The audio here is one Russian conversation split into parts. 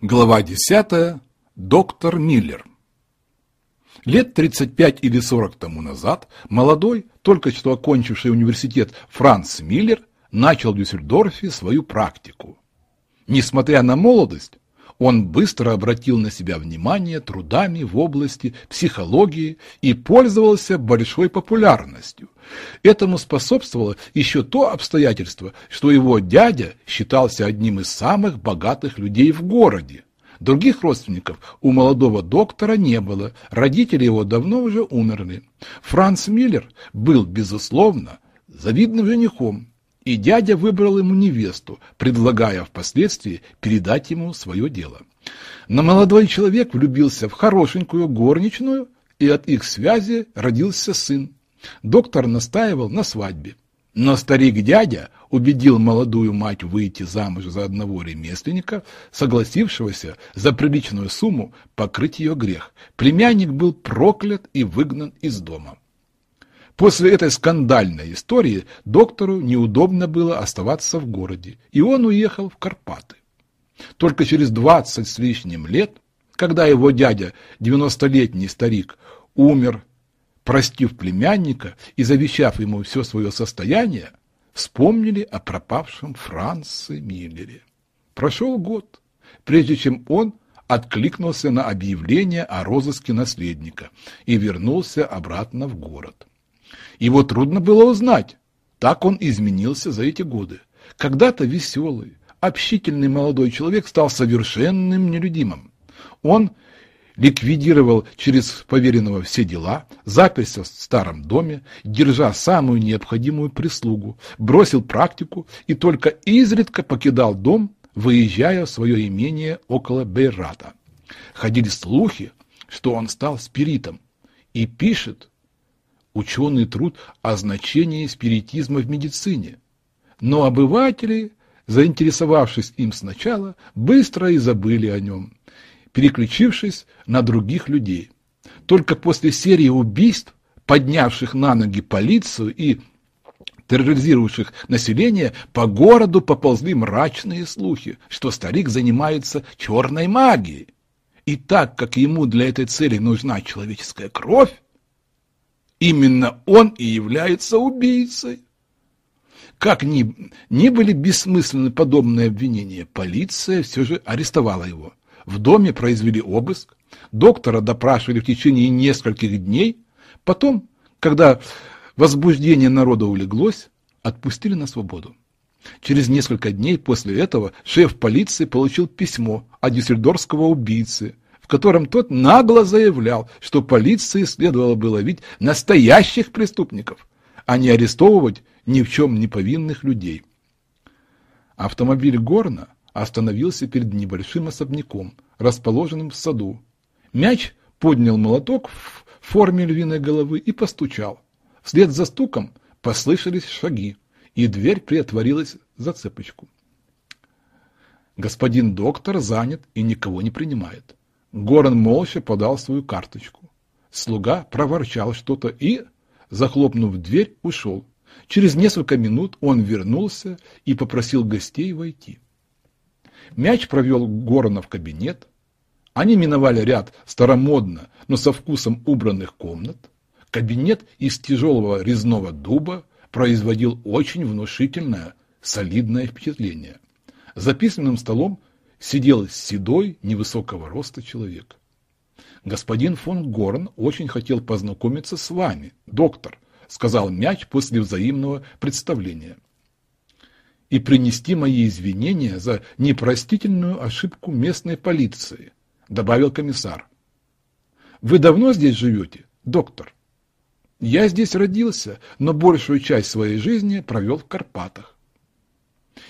Глава 10. Доктор Миллер. Лет 35 или 40 тому назад молодой, только что окончивший университет Франц Миллер начал в Дюссельдорфе свою практику. Несмотря на молодость, он быстро обратил на себя внимание трудами в области психологии и пользовался большой популярностью. Этому способствовало еще то обстоятельство, что его дядя считался одним из самых богатых людей в городе. Других родственников у молодого доктора не было, родители его давно уже умерли. Франц Миллер был, безусловно, завидным женихом, и дядя выбрал ему невесту, предлагая впоследствии передать ему свое дело. Но молодой человек влюбился в хорошенькую горничную, и от их связи родился сын. Доктор настаивал на свадьбе. Но старик-дядя убедил молодую мать выйти замуж за одного ремесленника, согласившегося за приличную сумму покрыть ее грех. Племянник был проклят и выгнан из дома. После этой скандальной истории доктору неудобно было оставаться в городе, и он уехал в Карпаты. Только через двадцать с лишним лет, когда его дядя, девяностолетний старик, умер, простив племянника и завещав ему все свое состояние, вспомнили о пропавшем Франце Миллере. Прошел год, прежде чем он откликнулся на объявление о розыске наследника и вернулся обратно в город. Его трудно было узнать. Так он изменился за эти годы. Когда-то веселый, общительный молодой человек стал совершенным нелюдимым. Он ликвидировал через поверенного все дела, заперся в старом доме, держа самую необходимую прислугу, бросил практику и только изредка покидал дом, выезжая в свое имение около Бейрата. Ходили слухи, что он стал спиритом и пишет ученый труд о значении спиритизма в медицине. Но обыватели, заинтересовавшись им сначала, быстро и забыли о нем, переключившись на других людей. Только после серии убийств, поднявших на ноги полицию и терроризировавших население, по городу поползли мрачные слухи, что старик занимается черной магией. И так как ему для этой цели нужна человеческая кровь, Именно он и является убийцей. Как ни, ни были бессмысленны подобные обвинения, полиция все же арестовала его. В доме произвели обыск, доктора допрашивали в течение нескольких дней, потом, когда возбуждение народа улеглось, отпустили на свободу. Через несколько дней после этого шеф полиции получил письмо от дюссельдорфского убийцы, в котором тот нагло заявлял, что полиции следовало бы ловить настоящих преступников, а не арестовывать ни в чем не повинных людей. Автомобиль Горна остановился перед небольшим особняком, расположенным в саду. Мяч поднял молоток в форме львиной головы и постучал. Вслед за стуком послышались шаги, и дверь приотворилась за цепочку. Господин доктор занят и никого не принимает. Горан молча подал свою карточку. Слуга проворчал что-то и, захлопнув дверь, ушел. Через несколько минут он вернулся и попросил гостей войти. Мяч провел Горана в кабинет. Они миновали ряд старомодно, но со вкусом убранных комнат. Кабинет из тяжелого резного дуба производил очень внушительное, солидное впечатление. За письменным столом сидел седой, невысокого роста человек. «Господин фон Горн очень хотел познакомиться с вами, доктор», сказал мяч после взаимного представления. «И принести мои извинения за непростительную ошибку местной полиции», добавил комиссар. «Вы давно здесь живете, доктор?» «Я здесь родился, но большую часть своей жизни провел в Карпатах.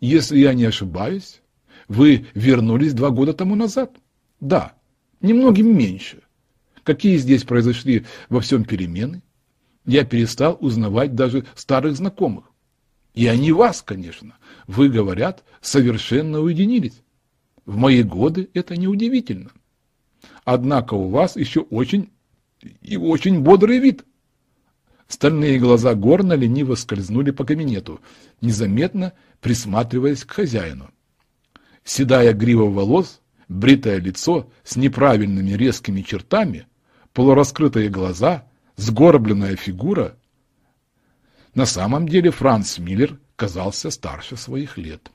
Если я не ошибаюсь, вы вернулись два года тому назад? Да, немногим меньше. Какие здесь произошли во всем перемены? Я перестал узнавать даже старых знакомых. И они вас, конечно. Вы, говорят, совершенно уединились. В мои годы это неудивительно. Однако у вас еще очень и очень бодрый вид. Стальные глаза Горна лениво скользнули по кабинету, незаметно присматриваясь к хозяину. Седая грива волос бритое лицо с неправильными резкими чертами, полураскрытые глаза, сгорбленная фигура. На самом деле Франц Миллер казался старше своих лет.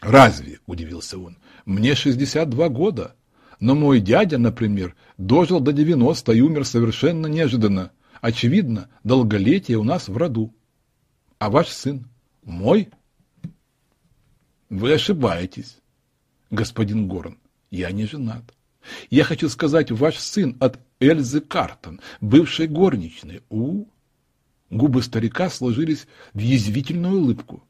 «Разве?» – удивился он. «Мне 62 года, но мой дядя, например, дожил до 90 и умер совершенно неожиданно. Очевидно, долголетие у нас в роду. А ваш сын? Мой? Вы ошибаетесь, господин Горн. Я не женат. Я хочу сказать, ваш сын от Эльзы Картон, бывшей горничной. У, Губы старика сложились в язвительную улыбку.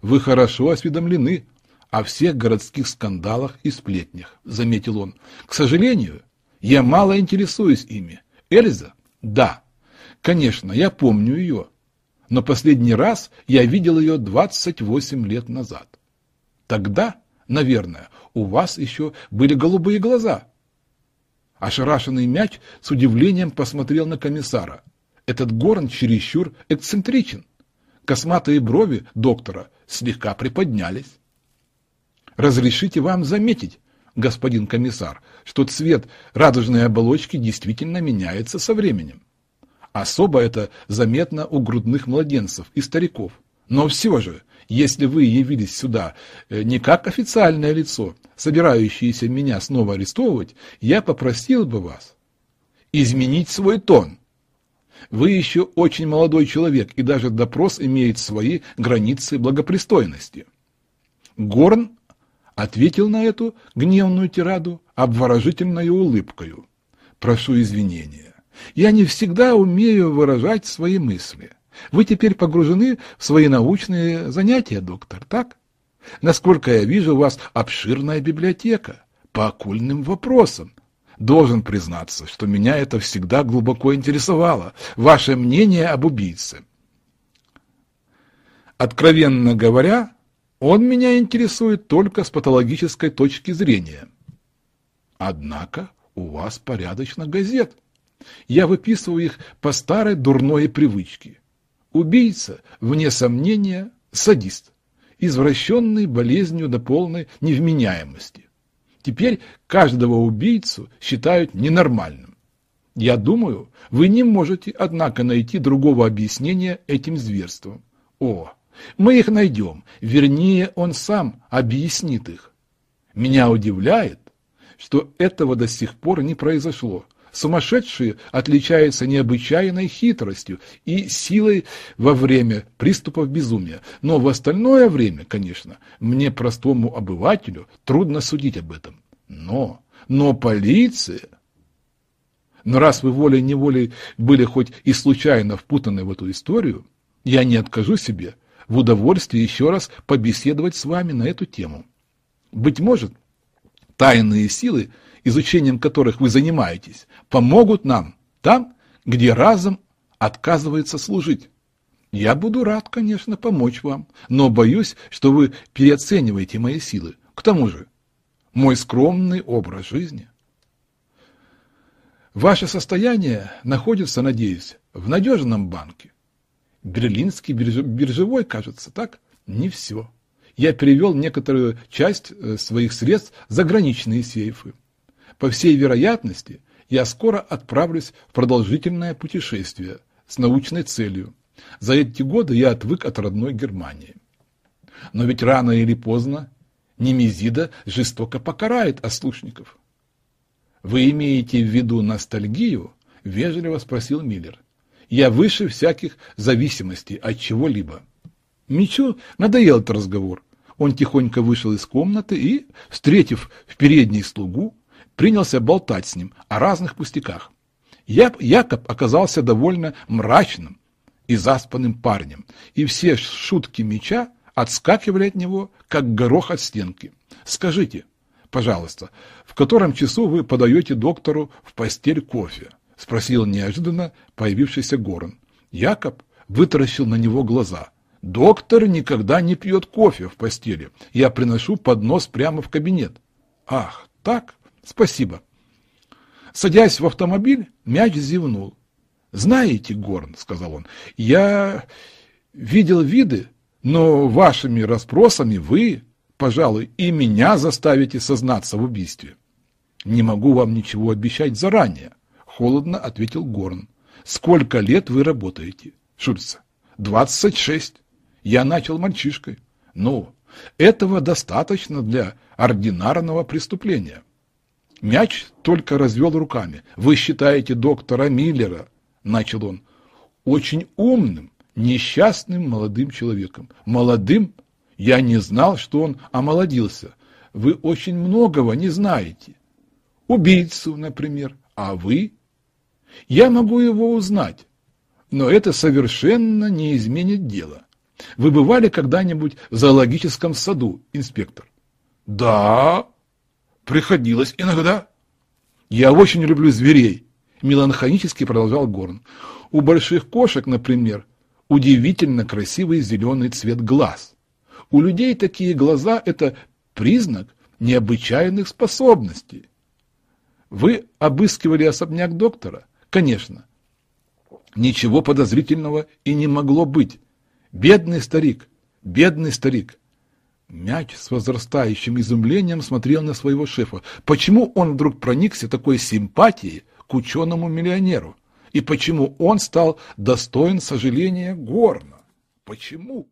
Вы хорошо осведомлены о всех городских скандалах и сплетнях, заметил он. К сожалению, я мало интересуюсь ими. Эльза? Да. Конечно, я помню ее. Но последний раз я видел ее 28 лет назад. Тогда, наверное, у вас еще были голубые глаза. Ошарашенный мяч с удивлением посмотрел на комиссара. Этот Горн чересчур эксцентричен. Косматые брови доктора слегка приподнялись. Разрешите вам заметить, господин комиссар, что цвет радужной оболочки действительно меняется со временем. Особо это заметно у грудных младенцев и стариков. Но все же, если вы явились сюда э, не как официальное лицо, собирающееся меня снова арестовывать, я попросил бы вас изменить свой тон. Вы еще очень молодой человек, и даже допрос имеет свои границы благопристойности. Горн ответил на эту гневную тираду обворожительной улыбкою. Прошу извинения. Я не всегда умею выражать свои мысли. Вы теперь погружены в свои научные занятия, доктор, так? Насколько я вижу, у вас обширная библиотека по оккультным вопросам. Должен признаться, что меня это всегда глубоко интересовало. Ваше мнение об убийце. Откровенно говоря, он меня интересует только с патологической точки зрения. Однако у вас порядочно газет. Я выписываю их по старой дурной привычке. Убийца, вне сомнения, садист, извращенный болезнью до полной невменяемости. Теперь каждого убийцу считают ненормальным. Я думаю, вы не можете, однако, найти другого объяснения этим зверствам. О, мы их найдем, вернее, он сам объяснит их. Меня удивляет, что этого до сих пор не произошло. Сумасшедшие отличаются необычайной хитростью и силой во время приступов безумия. Но в остальное время, конечно, мне, простому обывателю, трудно судить об этом. Но, но полиция... Но раз вы волей-неволей были хоть и случайно впутаны в эту историю, я не откажу себе в удовольствии еще раз побеседовать с вами на эту тему. Быть может, тайные силы, изучением которых вы занимаетесь, помогут нам там, где разум отказывается служить. Я буду рад, конечно, помочь вам, но боюсь, что вы переоцениваете мои силы. К тому же, мой скромный образ жизни. Ваше состояние находится, надеюсь, в надежном банке. Берлинский биржевой, кажется, так? Не все. Я перевел некоторую часть э, своих средств в заграничные сейфы. По всей вероятности, я скоро отправлюсь в продолжительное путешествие с научной целью. За эти годы я отвык от родной Германии. Но ведь рано или поздно Немезида жестоко покарает ослушников. «Вы имеете в виду ностальгию?» – вежливо спросил Миллер. Я выше всяких зависимостей от чего-либо. Мичу надоел этот разговор. Он тихонько вышел из комнаты и, встретив в передней слугу, принялся болтать с ним о разных пустяках. Якоб оказался довольно мрачным и заспанным парнем, и все шутки меча отскакивали от него, как горох от стенки. «Скажите, пожалуйста, в котором часу вы подаете доктору в постель кофе?» — спросил неожиданно появившийся Горн. Якоб вытаращил на него глаза. «Доктор никогда не пьет кофе в постели. Я приношу поднос прямо в кабинет». «Ах, так? Спасибо». Садясь в автомобиль, мяч зевнул. «Знаете, Горн, — сказал он, — я видел виды, но вашими расспросами вы пожалуй, и меня заставите сознаться в убийстве. Не могу вам ничего обещать заранее, холодно ответил Горн. Сколько лет вы работаете? Шульц. Двадцать шесть. Я начал мальчишкой. Ну, этого достаточно для ординарного преступления. Мяч только развел руками. Вы считаете доктора Миллера, начал он, очень умным, несчастным молодым человеком. Молодым? Я не знал, что он омолодился. Вы очень многого не знаете. Убийцу, например. А вы? Я могу его узнать, но это совершенно не изменит дело. Вы бывали когда-нибудь в зоологическом саду, инспектор? Да, приходилось иногда. Я очень люблю зверей, меланхонически продолжал Горн. У больших кошек, например, удивительно красивый зеленый цвет глаз. У людей такие глаза – это признак необычайных способностей. Вы обыскивали особняк доктора? Конечно. Ничего подозрительного и не могло быть. Бедный старик, бедный старик. Мяч с возрастающим изумлением смотрел на своего шефа. Почему он вдруг проникся такой симпатией к ученому-миллионеру? И почему он стал достоин сожаления горно? Почему?